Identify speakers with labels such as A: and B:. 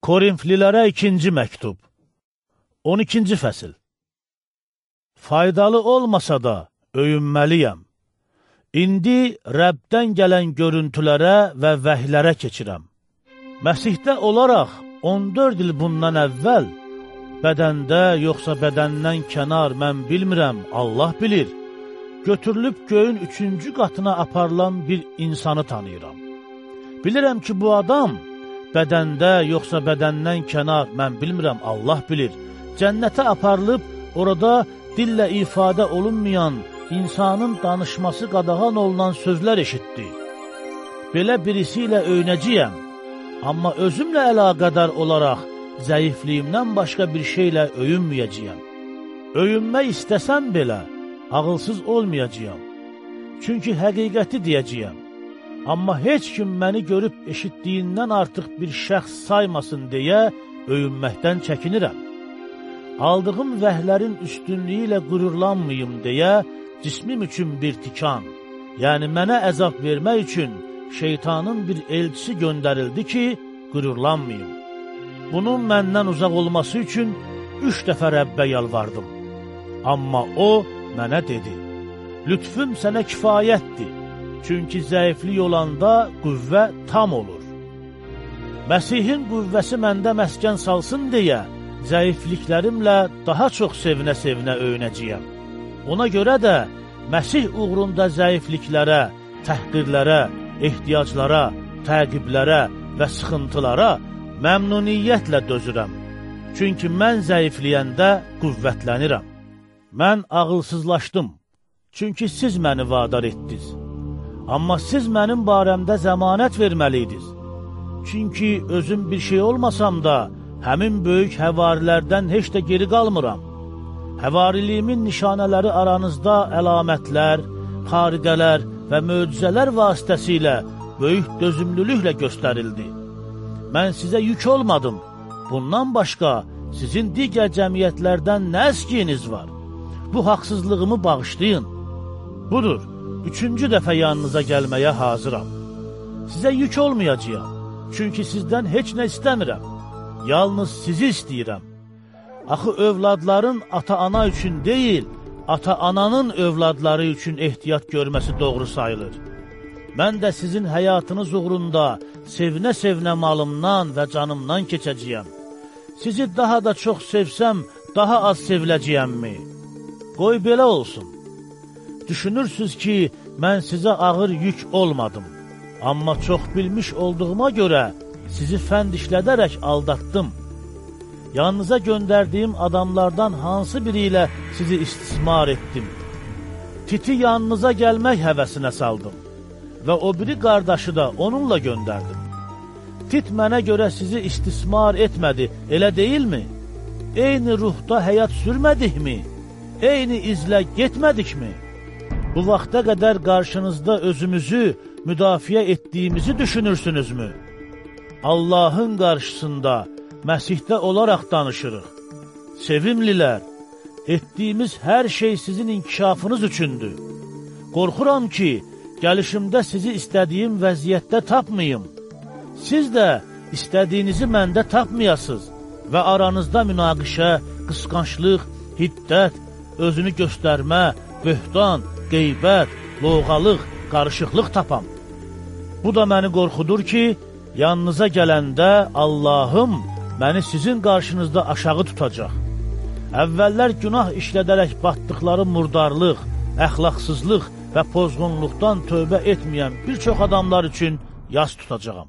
A: Korinflilərə ikinci məktub 12-ci fəsil Faydalı olmasa da öyünməliyəm. İndi Rəbdən gələn görüntülərə və vəhlərə keçirəm. Məsihdə olaraq 14 il bundan əvvəl bədəndə yoxsa bədəndən kənar mən bilmirəm, Allah bilir. Götürülüb göyün üçüncü qatına aparılan bir insanı tanıyıram. Bilirəm ki, bu adam bədəndə yoxsa bədəndən kənar, mən bilmirəm, Allah bilir. Cənnətə aparılıb, orada dillə ifadə olunmayan, insanın danışması qadağan olunan sözlər eşitdi. Belə birisi ilə öynəcəyəm, amma özümlə əlaqədar olaraq zəifliyimdən başqa bir şeylə öyünməyəcəyəm. Öyünmək istəsəm belə, ağılsız olmayacağam. Çünki həqiqəti deyəcəyəm. Amma heç kim məni görüb eşitdiyindən artıq bir şəxs saymasın deyə öyünməkdən çəkinirəm. Aldığım vəhlərin üstünlüyü ilə qürurlanmayım deyə cismim üçün bir tikan, yəni mənə əzab vermək üçün şeytanın bir elçisi göndərildi ki, qürurlanmayım. Bunun məndən uzaq olması üçün üç dəfə Rəbbə yalvardım. Amma o mənə dedi, lütfüm sənə kifayətdir. Çünki zəiflik olanda qüvvə tam olur. Məsihin qüvvəsi məndə məskən salsın deyə, zəifliklərimlə daha çox sevinə-sevinə öyünəcəyəm. Ona görə də Məsih uğrunda zəifliklərə, təhqirlərə, ehtiyaclara, təqiblərə və sıxıntılara məmnuniyyətlə dözürəm. Çünki mən zəifləyəndə qüvvətlənirəm. Mən ağılsızlaşdım, çünki siz məni vadar etdiniz. Amma siz mənim barəmdə zəmanət verməliydiniz. Çünki özüm bir şey olmasam da, həmin böyük həvarilərdən heç də geri qalmıram. Həvariliyimin nişanələri aranızda əlamətlər, xariqələr və möcüzələr vasitəsilə böyük dözümlülüklə göstərildi. Mən sizə yük olmadım. Bundan başqa sizin digər cəmiyyətlərdən nə əskiyiniz var? Bu haqsızlığımı bağışlayın. Budur, üçüncü dəfə yanınıza gəlməyə hazıram. Sizə yük olmayacağam, çünki sizdən heç nə istəmirəm. Yalnız sizi istəyirəm. Axı övladların ata-ana üçün deyil, ata-ananın övladları üçün ehtiyat görməsi doğru sayılır. Mən də sizin həyatınız uğrunda sevinə-sevinə malımdan və canımdan keçəcəyəm. Sizi daha da çox sevsəm, daha az seviləcəyəmmi? Qoy belə olsun. Düşünürsüz ki, mən sizə ağır yük olmadım. Amma çox bilmiş olduğuma görə sizi fənd işlədərək aldatdım. Yanınıza göndərdiyim adamlardan hansı biri ilə sizi istismar etdim? Titi yanınıza gəlmək həvəsinə saldım və o biri qardaşı da onunla göndərdim. Tit mənə görə sizi istismar etmədi, elə deyilmi? Eyni ruhda həyat sürmədikmi? Eyni izlə getmədikmi? Bu vaxta qədər qarşınızda özümüzü müdafiə etdiyimizi düşünürsünüzmü? Allahın qarşısında Məsihdə olaraq danışırıq. Sevimlilər, etdiyimiz hər şey sizin inkişafınız üçündür. Qorxuram ki, gəlişimdə sizi istədiyim vəziyyətdə tapmayım. Siz də istədiyinizi məndə tapmayasınız və aranızda münaqişə, qısqanclıq, hiddət, özünü göstərmə, böhtan, qeybət, loğalıq, qarışıqlıq tapam. Bu da məni qorxudur ki, yanınıza gələndə Allahım məni sizin qarşınızda aşağı tutacaq. Əvvəllər günah işlədərək batdıqları murdarlıq, əxlaqsızlıq və pozğunluqdan tövbə etməyən bir çox adamlar üçün yas tutacağam.